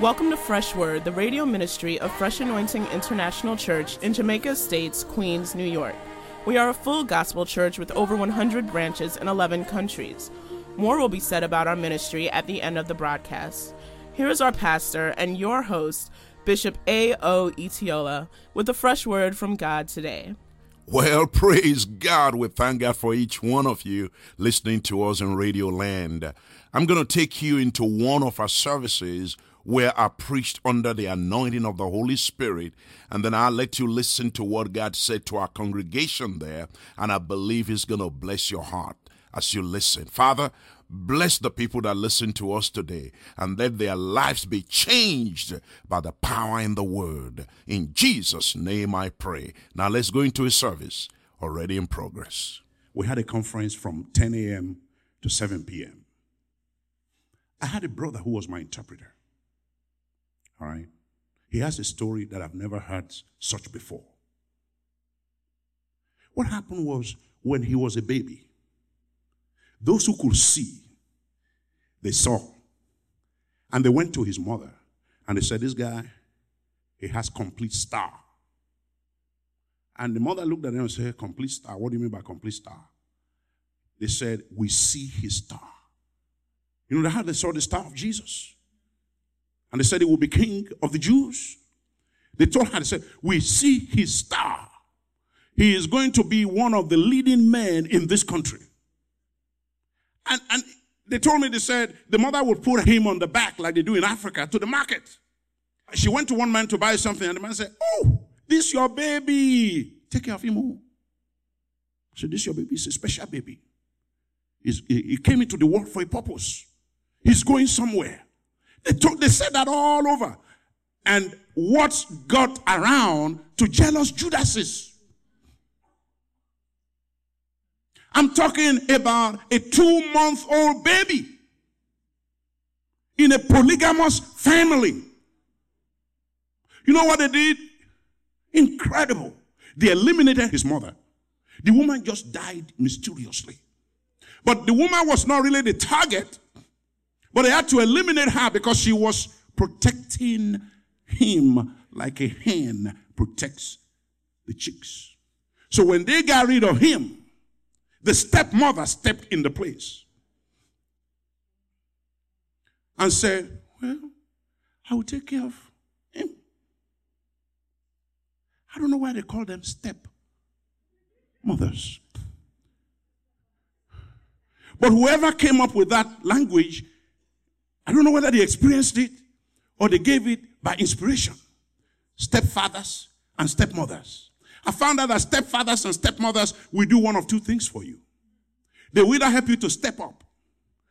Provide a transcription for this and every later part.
Welcome to Fresh Word, the radio ministry of Fresh Anointing International Church in Jamaica Estates, Queens, New York. We are a full gospel church with over 100 branches in 11 countries. More will be said about our ministry at the end of the broadcast. Here is our pastor and your host, Bishop A.O. Itiola, with a fresh word from God today. Well, praise God. We thank God for each one of you listening to us in Radio Land. I'm going to take you into one of our services where I preached under the anointing of the Holy Spirit, and then I'll let you listen to what God said to our congregation there, and I believe He's going to bless your heart as you listen. Father, bless the people that listen to us today, and let their lives be changed by the power in the Word. In Jesus' name I pray. Now let's go into a service already in progress. We had a conference from 10 a.m. to 7 p.m. I had a brother who was my interpreter. All right? He has a story that I've never heard such before. What happened was when he was a baby, those who could see, they saw. And they went to his mother and they said, This guy, he has complete star. And the mother looked at them and said, Complete star? What do you mean by complete star? They said, We see his star. You know how they saw the star of Jesus? And they said he will be king of the Jews. They told her, they said, We see his star. He is going to be one of the leading men in this country. And, and they told me, they said, the mother would put him on the back like they do in Africa to the market. She went to one man to buy something, and the man said, Oh, this your baby. Take care of him. Oh. So this your baby. is a special baby. He's, he came into the world for a purpose. He's going somewhere. They, told, they said that all over. And what got around to jealous Judases? I'm talking about a two month old baby in a polygamous family. You know what they did? Incredible. They eliminated his mother. The woman just died mysteriously. But the woman was not really the target but they had to eliminate her because she was protecting him like a hen protects the chicks. So when they got rid of him, the stepmother stepped in the place and said, Well, I will take care of him. I don't know why they call them step mothers. But whoever came up with that language I don't know whether they experienced it or they gave it by inspiration. Stepfathers and stepmothers. I found out that stepfathers and stepmothers will do one of two things for you. They will either help you to step up,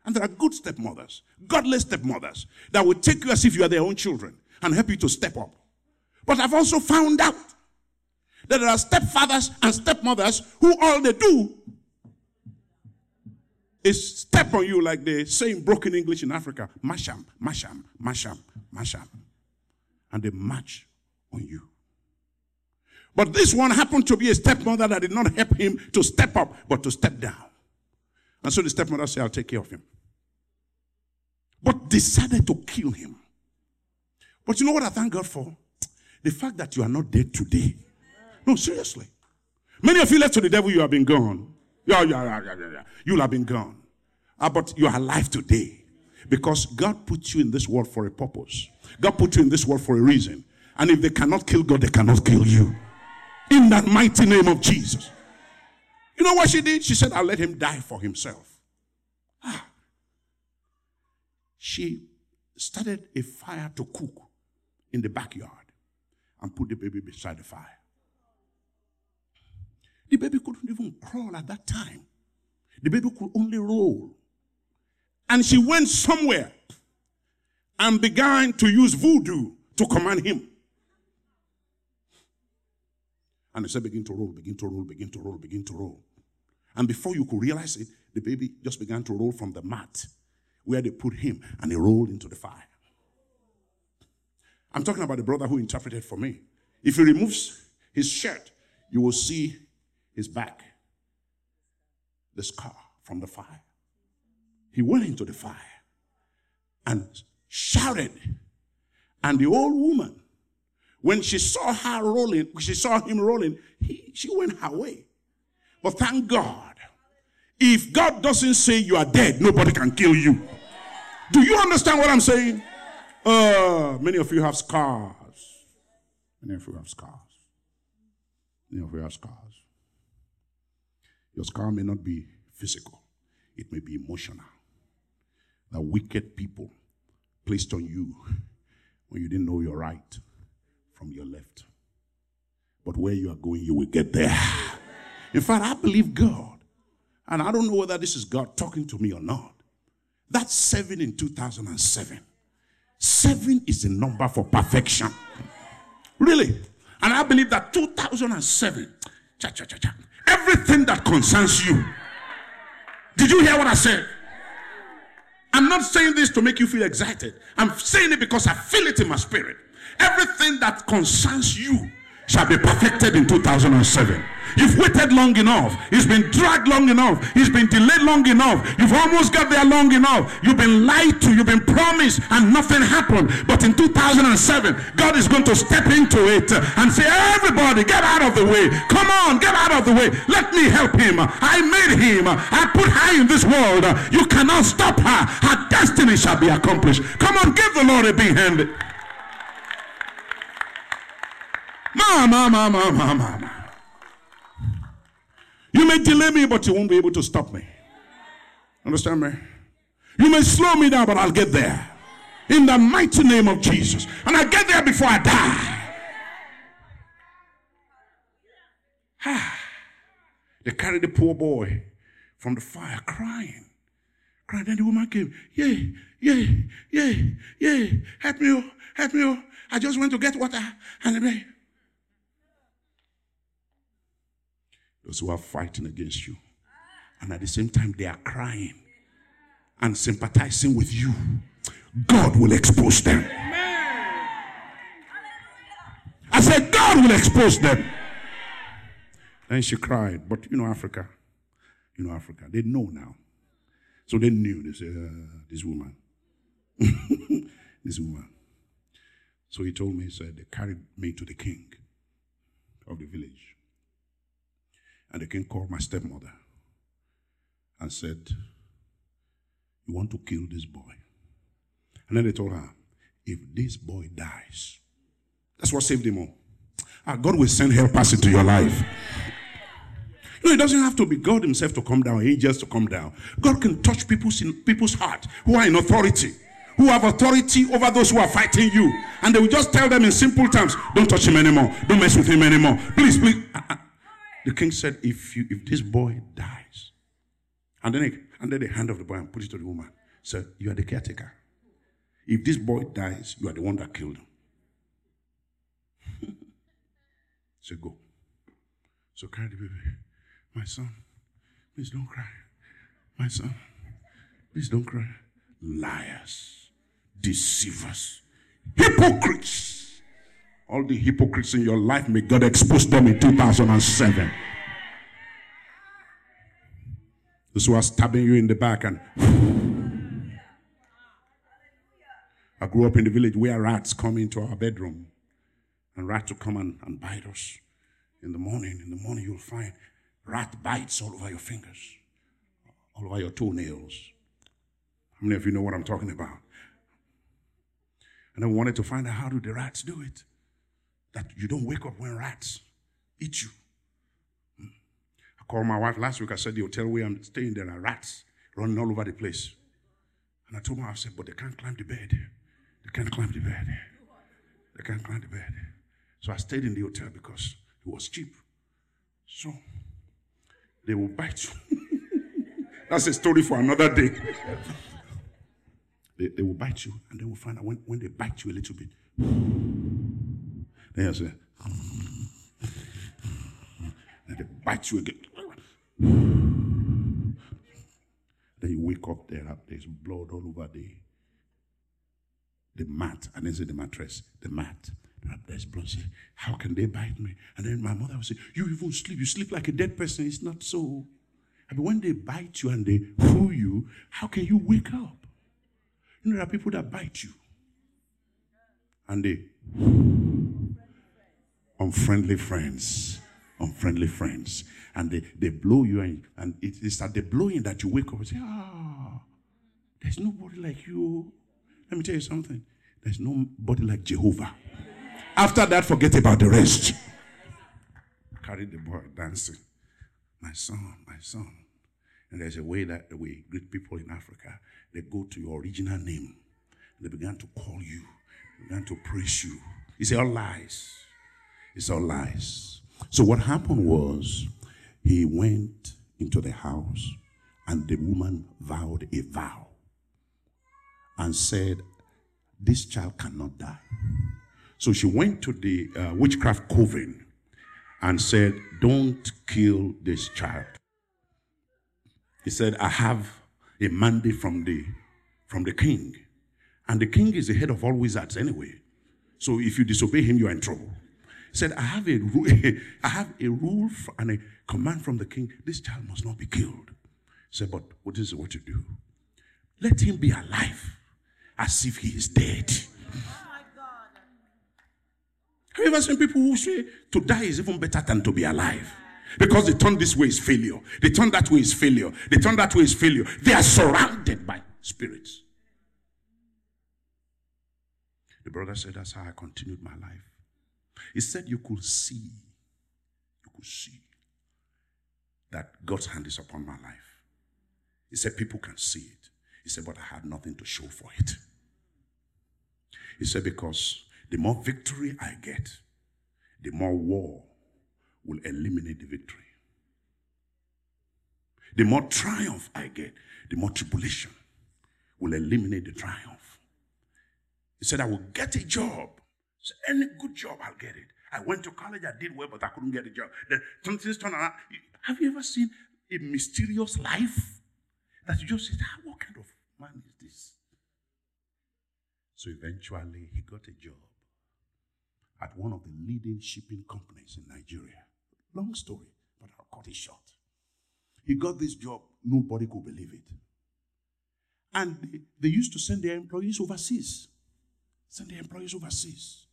and there are good stepmothers, godless stepmothers, that will take you as if you are their own children and help you to step up. But I've also found out that there are stepfathers and stepmothers who all they do is step on you like they say in broken English in Africa. Masham, masham, masham, masham. And they march on you. But this one happened to be a stepmother that did not help him to step up, but to step down. And so the stepmother said, I'll take care of him. But decided to kill him. But you know what I thank God for? The fact that you are not dead today. No, seriously. Many of you left to the devil, you have been gone. Yeah, yeah, yeah, yeah, yeah. You'll have been gone. Ah, but you are alive today because God put you in this world for a purpose. God put you in this world for a reason. And if they cannot kill God, they cannot kill you. In that mighty name of Jesus. You know what she did? She said, I'll let him die for himself. Ah. She started a fire to cook in the backyard and put the baby beside the fire. The baby couldn't even crawl at that time. The baby could only roll. And she went somewhere and began to use voodoo to command him. And they said, begin to roll, begin to roll, begin to roll, begin to roll. And before you could realize it, the baby just began to roll from the mat where they put him and he rolled into the fire. I'm talking about the brother who interpreted for me. If he removes his shirt, you will see his back, the scar from the fire. He went into the fire and shouted And the old woman, when she saw her rolling, she saw him rolling, he, she went her way. But thank God, if God doesn't say you are dead, nobody can kill you. Do you understand what I'm saying? Uh, many of you have scars. Many of you have scars. Many of you have scars. Your scar may not be physical, it may be emotional. The wicked people placed on you when you didn't know your right from your left. But where you are going, you will get there. In fact, I believe God. And I don't know whether this is God talking to me or not. That's seven in 2007. Seven is the number for perfection. Really. And I believe that 2007, cha, cha, cha, cha, everything that concerns you. Did you hear what I said? I'm not saying this to make you feel excited. I'm saying it because I feel it in my spirit. Everything that concerns you shall be perfected in 2007. You've waited long enough. It's been dragged long enough. It's been delayed long enough. You've almost got there long enough. You've been lied to. You've been promised and nothing happened. But in 2007, God is going to step into it and say, everybody get out of the way. Come on, get out of the way. Let me help him. I made him. I put her in this world. You cannot stop her. Her destiny shall be accomplished. Come on, give the Lord a big hand. Mama, mama, mama, mama. You may delay me, but you won't be able to stop me. Understand me? You may slow me down, but I'll get there. In the mighty name of Jesus. And I get there before I die. they carried the poor boy from the fire crying. Crying. Then the woman came. Yeah, yeah, yeah, yeah. Help me, oh, help me. Oh. I just went to get water. And those who are fighting against you. And at the same time, they are crying and sympathizing with you. God will expose them. I said, God will expose them. Then she cried. But you know, Africa, you know, Africa, they know now. So they knew. They said, uh, this woman. this woman. So he told me, he said, they carried me to the king of the village. And the king called my stepmother and said, You want to kill this boy? And then they told her, If this boy dies, that's what saved him all. Ah, God will send helpers into your life. No, it doesn't have to be God Himself to come down, angels to come down. God can touch people's in people's heart who are in authority, who have authority over those who are fighting you, and they will just tell them in simple terms, "Don't touch him anymore. Don't mess with him anymore. Please, please." The king said, if, you, if this boy dies, and then he handed the hand of the boy and put it to the woman, said, You are the caretaker. If this boy dies, you are the one that killed him. so go. So carry the baby. My son, please don't cry. My son, please don't cry. Liars, deceivers, hypocrites. All the hypocrites in your life, may God expose them in 2007. Those who are stabbing you in the back and. I grew up in the village where rats come into our bedroom and rats will come and, and bite us. In the morning, in the morning, you'll find rat bites all over your fingers, all over your toenails. How many of you know what I'm talking about? And I wanted to find out how do the rats do it that you don't wake up when rats eat you. Hmm. I called my wife last week. I said, The hotel where I'm staying, there are rats running all over the place. And I told my wife, I said, But they can't climb the bed. They can't climb the bed. They can't climb the bed. So I stayed in the hotel because it was cheap. So they will bite you. That's a story for another day. they, they will bite you, and they will find out when, when they bite you a little bit. And they bite you again. Then you wake up there, there's blood all over the the mat. I didn't say the mattress, the mat. There's blood. Say, How can they bite me? And then my mother would say, You even sleep. You sleep like a dead person. It's not so. I mean, when they bite you and they fool you, how can you wake up? You know, there are people that bite you and the unfriendly friends, unfriendly friends, and they, they blow you, and, and it is at the blowing that you wake up and say, Ah, there's nobody like you. Let me tell you something. There's nobody like Jehovah. After that, forget about the rest. Carry the boy dancing. My son, my son. And there's a way that we greet people in Africa. They go to your original name. They began to call you, they began to praise you. It's all lies. It's all lies. So what happened was he went into the house and the woman vowed a vow and said, This child cannot die. So she went to the uh, witchcraft coven and said, Don't kill this child. He said, I have a mandate from the, from the king. And the king is the head of all wizards anyway. So if you disobey him, you are in trouble. Said, I have a, I have a rule and a command from the king. This child must not be killed. He said, but what is it, what to do? Let him be alive as if he is dead. Have you ever seen people who say to die is even better than to be alive? Because they turn this way is failure. They turn that way is failure. They turn that way is failure. They are surrounded by spirits. The brother said, That's how I continued my life. He said, You could see, you could see that God's hand is upon my life. He said, People can see it. He said, But I had nothing to show for it. He said, Because the more victory I get, the more war will eliminate the victory. The more triumph I get, the more tribulation will eliminate the triumph. He said, I will get a job. So any good job, I'll get it. I went to college, I did well, but I couldn't get a job. Then things turn around. Have you ever seen a mysterious life that you just say, ah, what kind of man is this? So eventually, he got a job at one of the leading shipping companies in Nigeria. Long story, but I'll cut it short. He got this job, nobody could believe it. And they, they used to send their employees overseas. Send their employees overseas.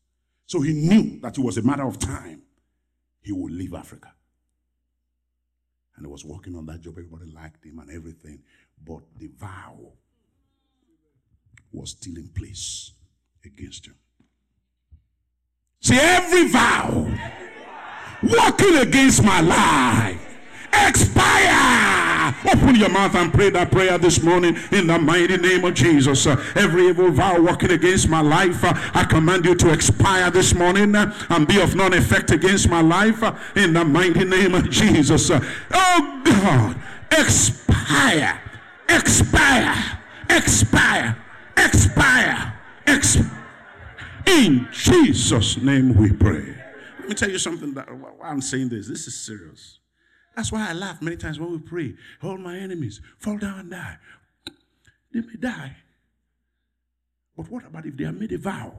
So he knew that it was a matter of time he would leave Africa. And he was working on that job. Everybody liked him and everything. But the vow was still in place against him. See, every vow working against my life expire. Open your mouth and pray that prayer this morning in the mighty name of Jesus. Every evil vow working against my life, I command you to expire this morning and be of none effect against my life in the mighty name of Jesus. Oh God, expire, expire, expire, expire, expire. In Jesus' name we pray. Let me tell you something that I'm saying this. This is serious. That's why I laugh many times when we pray. All my enemies fall down and die. They may die. But what about if they have made a vow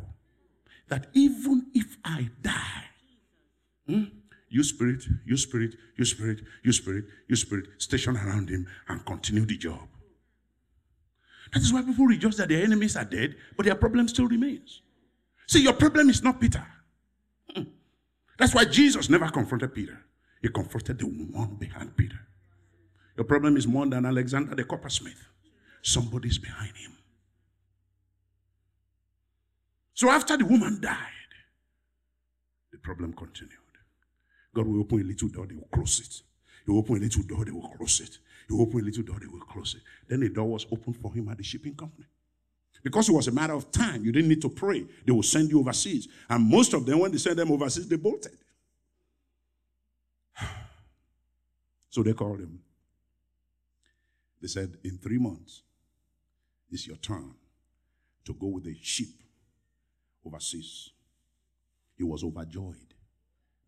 that even if I die, hmm, you spirit, you spirit, you spirit, you spirit, you spirit, station around him and continue the job. That is why people rejoice that their enemies are dead, but their problem still remains. See, your problem is not Peter. Hmm. That's why Jesus never confronted Peter. He confronted the one behind Peter. Your problem is more than Alexander the coppersmith. Somebody's behind him. So after the woman died, the problem continued. God will open a little door, they will close it. He will open a little door, they will close it. He will open a little door, they will close it. Then the door was opened for him at the shipping company. Because it was a matter of time, you didn't need to pray. They will send you overseas. And most of them, when they sent them overseas, they bolted. So they called him. They said, In three months, it's your turn to go with the ship overseas. He was overjoyed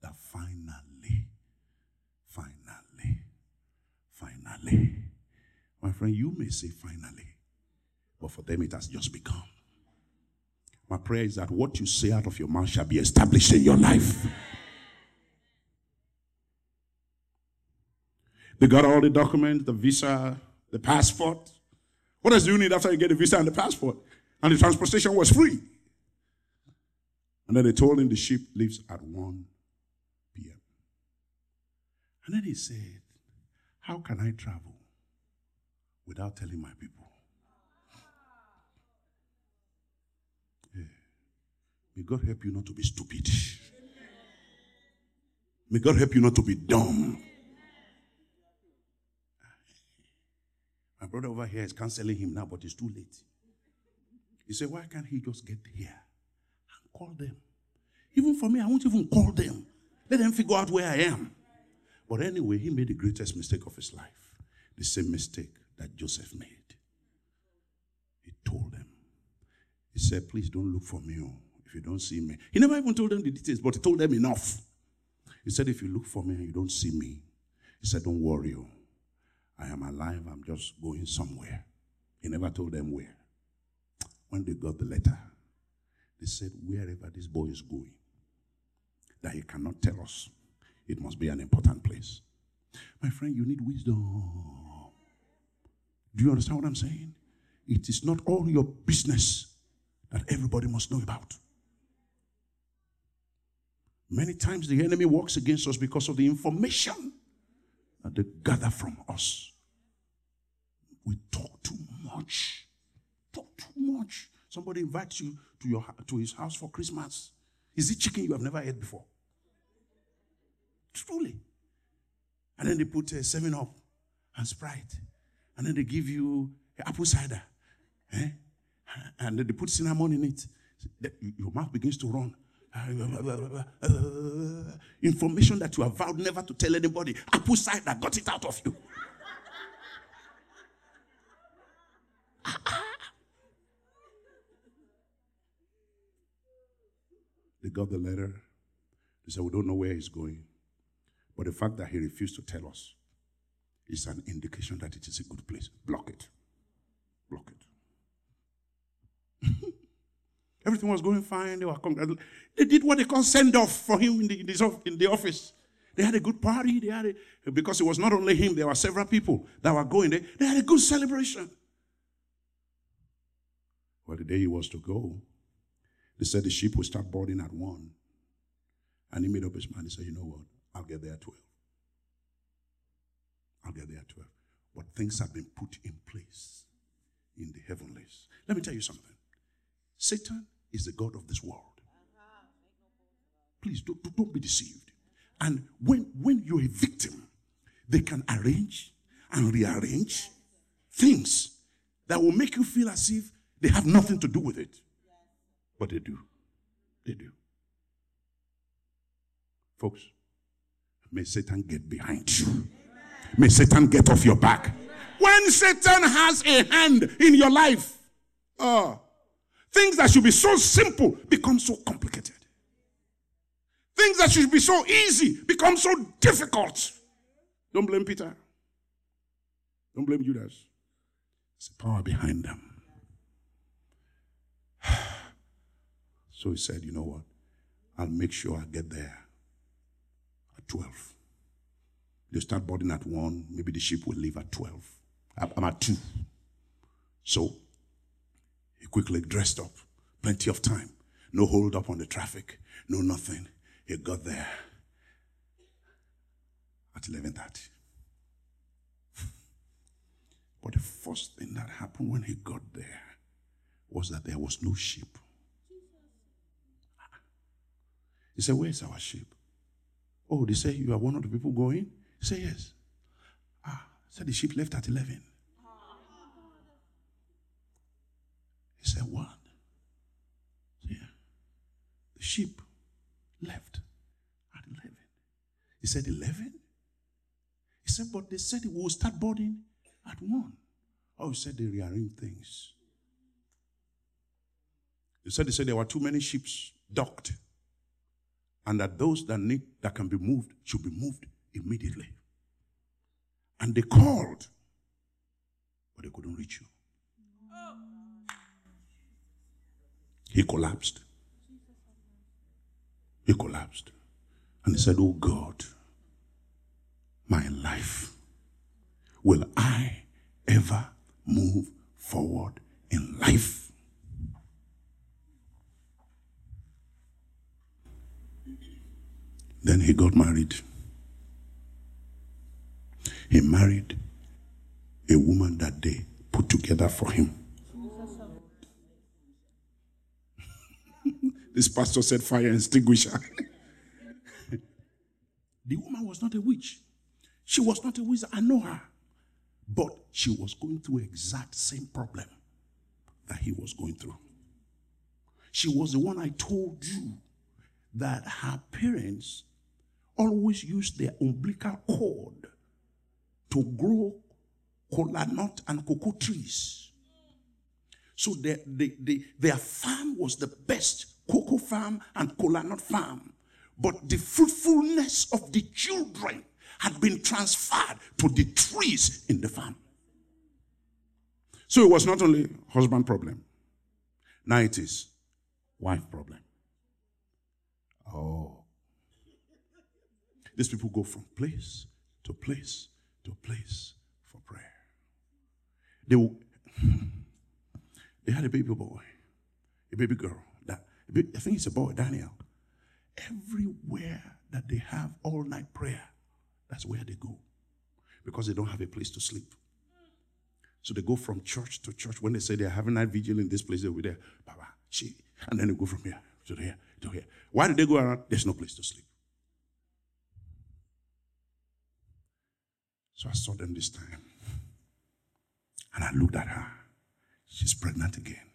that finally, finally, finally. My friend, you may say finally, but for them it has just begun. My prayer is that what you say out of your mouth shall be established in your life. They got all the documents, the visa, the passport. What else do you need after you get the visa and the passport? And the transportation was free. And then they told him the ship leaves at 1 p.m. And then he said, How can I travel without telling my people? Yeah. May God help you not to be stupid. May God help you not to be dumb. Brother over here is counseling him now, but it's too late. He said, Why can't he just get here and call them? Even for me, I won't even call them. Let them figure out where I am. But anyway, he made the greatest mistake of his life. The same mistake that Joseph made. He told them, He said, Please don't look for me oh, if you don't see me. He never even told them the details, but he told them enough. He said, If you look for me and you don't see me, he said, Don't worry. Oh, I am alive. I'm just going somewhere. He never told them where. When they got the letter, they said, Wherever this boy is going, that he cannot tell us, it must be an important place. My friend, you need wisdom. Do you understand what I'm saying? It is not all your business that everybody must know about. Many times the enemy works against us because of the information that they gather from us. We talk too much. Talk too much. Somebody invites you to, your, to his house for Christmas. Is it chicken you have never had before? Truly. And then they put a 7 up and Sprite. And then they give you apple cider. Eh? And then they put cinnamon in it. Your mouth begins to run. Information that you have vowed never to tell anybody. Apple cider got it out of you. they got the letter. They said, We don't know where he's going. But the fact that he refused to tell us is an indication that it is a good place. Block it. Block it. Everything was going fine. They were They did what they call send off for him in the, in, the, in the office. They had a good party. They had a, because it was not only him, there were several people that were going there. They had a good celebration. Well, the day he was to go, they said the ship would start boarding at one. And he made up his mind. He said, You know what? I'll get there at 12. I'll get there at 12. But things have been put in place in the heavenlies. Let me tell you something Satan is the God of this world. Please don't, don't be deceived. And when, when you're a victim, they can arrange and rearrange things that will make you feel as if they have nothing to do with it. But they do. They do. Folks, may Satan get behind you. May Satan get off your back. When Satan has a hand in your life, uh, things that should be so simple become so complicated. Things that should be so easy become so difficult. Don't blame Peter. Don't blame Judas. It's the power behind them. So he said, You know what? I'll make sure I get there at 12. They start boarding at 1. Maybe the ship will leave at 12. I'm at 2. So he quickly dressed up. Plenty of time. No hold up on the traffic. No nothing. He got there at 11.30. but the first thing that happened when he got there was that there was no ship. He said, Where's our ship? Oh, they say you are one of the people going? He said, Yes. Ah, said the ship left at 11. He said, What? Yeah. The ship left at 11. He said, 11? He said, But they said it will start boarding at 1. Oh, he said they rearranged things. He said they said there were too many ships docked and that those that need that can be moved should be moved immediately. And they called, but they couldn't reach you. He collapsed. He collapsed. And he said, Oh God, my life, will I ever move forward in life? Then he got married. He married a woman that they put together for him. this pastor said, Fire extinguisher. the woman was not a witch. She was not a wizard. I know her. But she was going through exact same problem that he was going through. She was the one I told you that her parents always used their umbilical cord to grow cola nut and cocoa trees. So the, the, the, their farm was the best cocoa farm and cola nut farm. But the fruitfulness of the children had been transferred to the trees in the farm. So it was not only husband problem. Now it is wife problem. Oh. These people go from place to place to place for prayer. They, they had a baby boy, a baby girl. That I think it's a boy, Daniel. Everywhere that they have all night prayer, that's where they go because they don't have a place to sleep. So they go from church to church. When they say they're having night vigil in this place, they'll be there, and then they go from here to here to here. Why do they go around? There's no place to sleep. So I saw them this time. And I looked at her. She's pregnant again.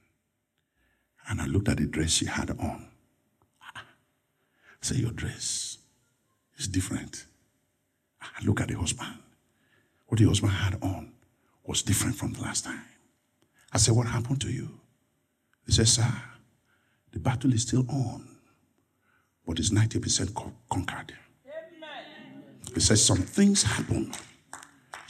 And I looked at the dress she had on. Ah. I said, Your dress is different. I look at the husband. What the husband had on was different from the last time. I said, What happened to you? He said, Sir, the battle is still on, but it's 90% conquered. He says, Some things happened.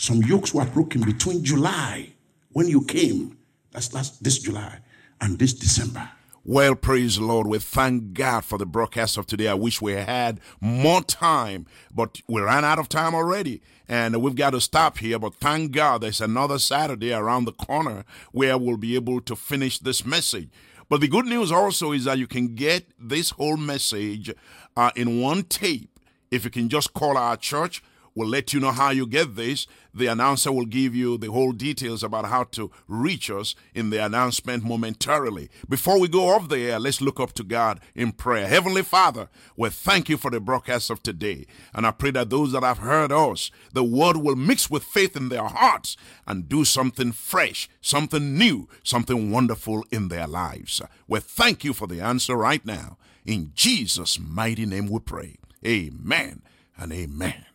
Some yokes were broken between July when you came, that's last this July, and this December. Well, praise the Lord. We thank God for the broadcast of today. I wish we had more time, but we ran out of time already. And we've got to stop here. But thank God there's another Saturday around the corner where we'll be able to finish this message. But the good news also is that you can get this whole message uh, in one tape if you can just call our church We'll let you know how you get this. The announcer will give you the whole details about how to reach us in the announcement momentarily. Before we go off the air, let's look up to God in prayer. Heavenly Father, we thank you for the broadcast of today. And I pray that those that have heard us, the word will mix with faith in their hearts and do something fresh, something new, something wonderful in their lives. We thank you for the answer right now. In Jesus' mighty name we pray. Amen and amen.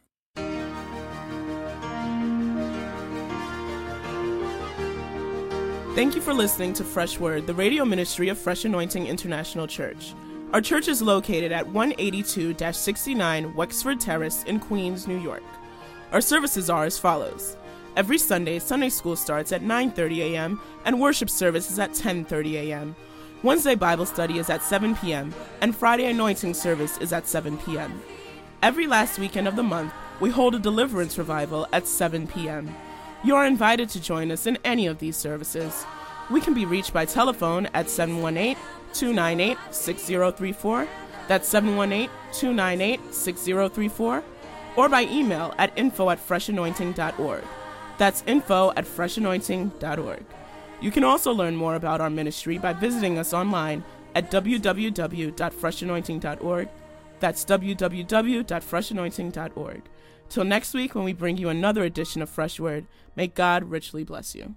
Thank you for listening to Fresh Word, the radio ministry of Fresh Anointing International Church. Our church is located at 182 69 Wexford Terrace in Queens, New York. Our services are as follows. Every Sunday, Sunday school starts at 9:30 a.m. and worship service is at 10:30 a.m. Wednesday Bible study is at 7 p.m. and Friday anointing service is at 7 p.m. Every last weekend of the month, we hold a deliverance revival at 7 p.m. You are invited to join us in any of these services. We can be reached by telephone at 718 298 6034. That's 718 298 6034. Or by email at info at freshanointing.org. That's info at freshanointing.org. You can also learn more about our ministry by visiting us online at www.freshanointing.org. That's www.freshanointing.org. Till next week, when we bring you another edition of Fresh Word, may God richly bless you.